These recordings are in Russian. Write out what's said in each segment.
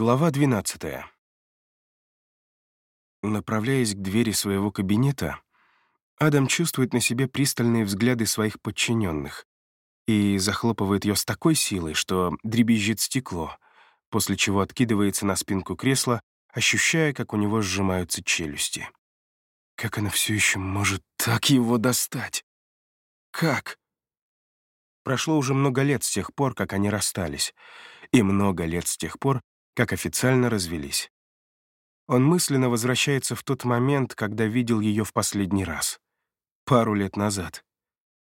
Глава 12. Направляясь к двери своего кабинета, Адам чувствует на себе пристальные взгляды своих подчиненных и захлопывает ее с такой силой, что дребезжит стекло, после чего откидывается на спинку кресла, ощущая, как у него сжимаются челюсти. Как она все еще может так его достать? Как? Прошло уже много лет с тех пор, как они расстались, и много лет с тех пор, как официально развелись. Он мысленно возвращается в тот момент, когда видел ее в последний раз. Пару лет назад.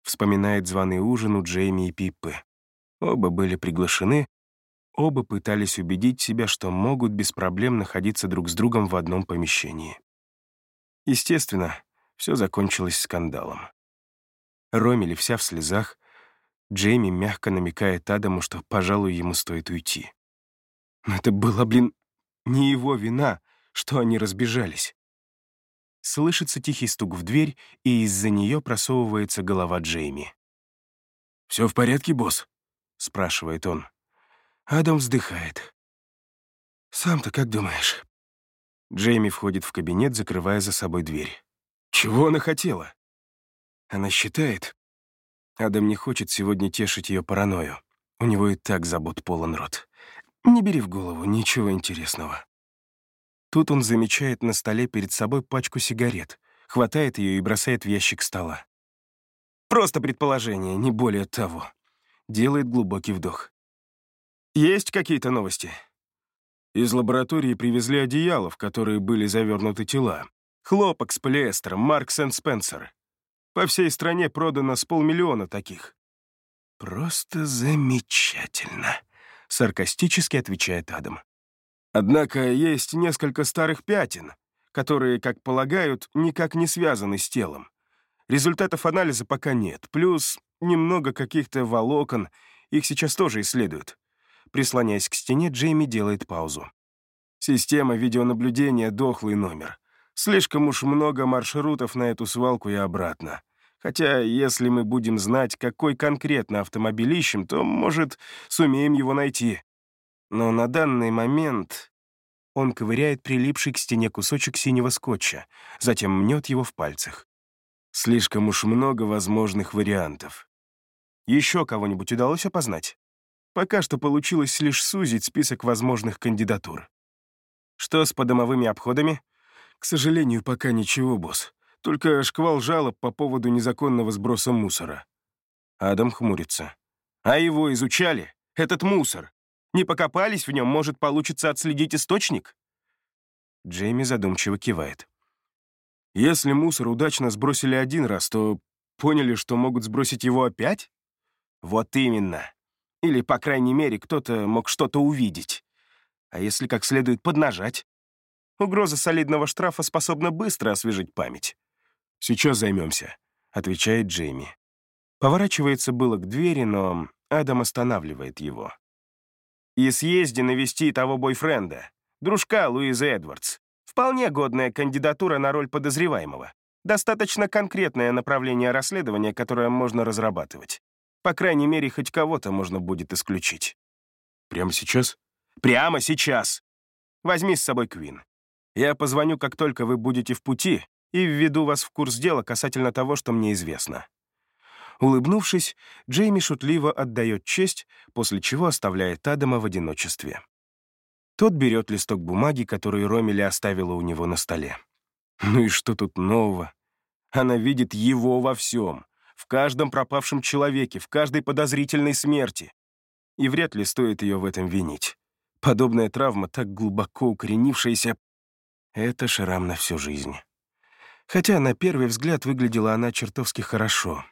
Вспоминает званый ужин у Джейми и Пиппы. Оба были приглашены, оба пытались убедить себя, что могут без проблем находиться друг с другом в одном помещении. Естественно, все закончилось скандалом. Ромили вся в слезах, Джейми мягко намекает Адаму, что, пожалуй, ему стоит уйти. Но это было, блин, не его вина, что они разбежались. Слышится тихий стук в дверь, и из-за нее просовывается голова Джейми. «Все в порядке, босс?» — спрашивает он. Адам вздыхает. «Сам-то как думаешь?» Джейми входит в кабинет, закрывая за собой дверь. «Чего она хотела?» Она считает... Адам не хочет сегодня тешить ее паранойю. У него и так забот полон рот. Не бери в голову, ничего интересного. Тут он замечает на столе перед собой пачку сигарет, хватает ее и бросает в ящик стола. Просто предположение, не более того. Делает глубокий вдох. Есть какие-то новости? Из лаборатории привезли одеяла, в которые были завернуты тела. Хлопок с полиэстером, Маркс энд Спенсер. По всей стране продано с полмиллиона таких. Просто замечательно саркастически отвечает Адам. Однако есть несколько старых пятен, которые, как полагают, никак не связаны с телом. Результатов анализа пока нет, плюс немного каких-то волокон, их сейчас тоже исследуют. Прислоняясь к стене, Джейми делает паузу. Система видеонаблюдения — дохлый номер. Слишком уж много маршрутов на эту свалку и обратно. Хотя, если мы будем знать, какой конкретно автомобиль ищем, то, может, сумеем его найти. Но на данный момент он ковыряет прилипший к стене кусочек синего скотча, затем мнет его в пальцах. Слишком уж много возможных вариантов. Еще кого-нибудь удалось опознать? Пока что получилось лишь сузить список возможных кандидатур. Что с подомовыми обходами? К сожалению, пока ничего, босс. Только шквал жалоб по поводу незаконного сброса мусора. Адам хмурится. А его изучали? Этот мусор? Не покопались в нем, может, получится отследить источник? Джейми задумчиво кивает. Если мусор удачно сбросили один раз, то поняли, что могут сбросить его опять? Вот именно. Или, по крайней мере, кто-то мог что-то увидеть. А если как следует поднажать? Угроза солидного штрафа способна быстро освежить память. «Сейчас займемся», — отвечает Джейми. Поворачивается было к двери, но Адам останавливает его. «И съезди навести того бойфренда, дружка Луизы Эдвардс. Вполне годная кандидатура на роль подозреваемого. Достаточно конкретное направление расследования, которое можно разрабатывать. По крайней мере, хоть кого-то можно будет исключить». «Прямо сейчас?» «Прямо сейчас! Возьми с собой Квин. Я позвоню, как только вы будете в пути, и введу вас в курс дела касательно того, что мне известно». Улыбнувшись, Джейми шутливо отдает честь, после чего оставляет Адама в одиночестве. Тот берет листок бумаги, который Ромили оставила у него на столе. Ну и что тут нового? Она видит его во всем, в каждом пропавшем человеке, в каждой подозрительной смерти. И вряд ли стоит ее в этом винить. Подобная травма, так глубоко укоренившаяся, — это шрам на всю жизнь. Хотя на первый взгляд выглядела она чертовски хорошо.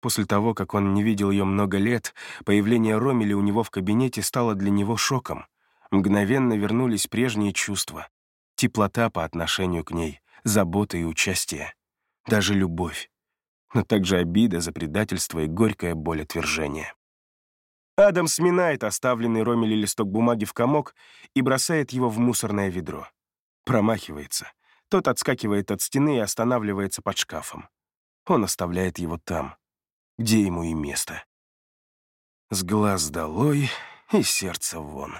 После того, как он не видел ее много лет, появление Ромели у него в кабинете стало для него шоком. Мгновенно вернулись прежние чувства. Теплота по отношению к ней, забота и участие. Даже любовь. Но также обида за предательство и горькая боль отвержения. Адам сминает оставленный Ромели листок бумаги в комок и бросает его в мусорное ведро. Промахивается. Тот отскакивает от стены и останавливается под шкафом. Он оставляет его там, где ему и место. С глаз долой и сердце вон.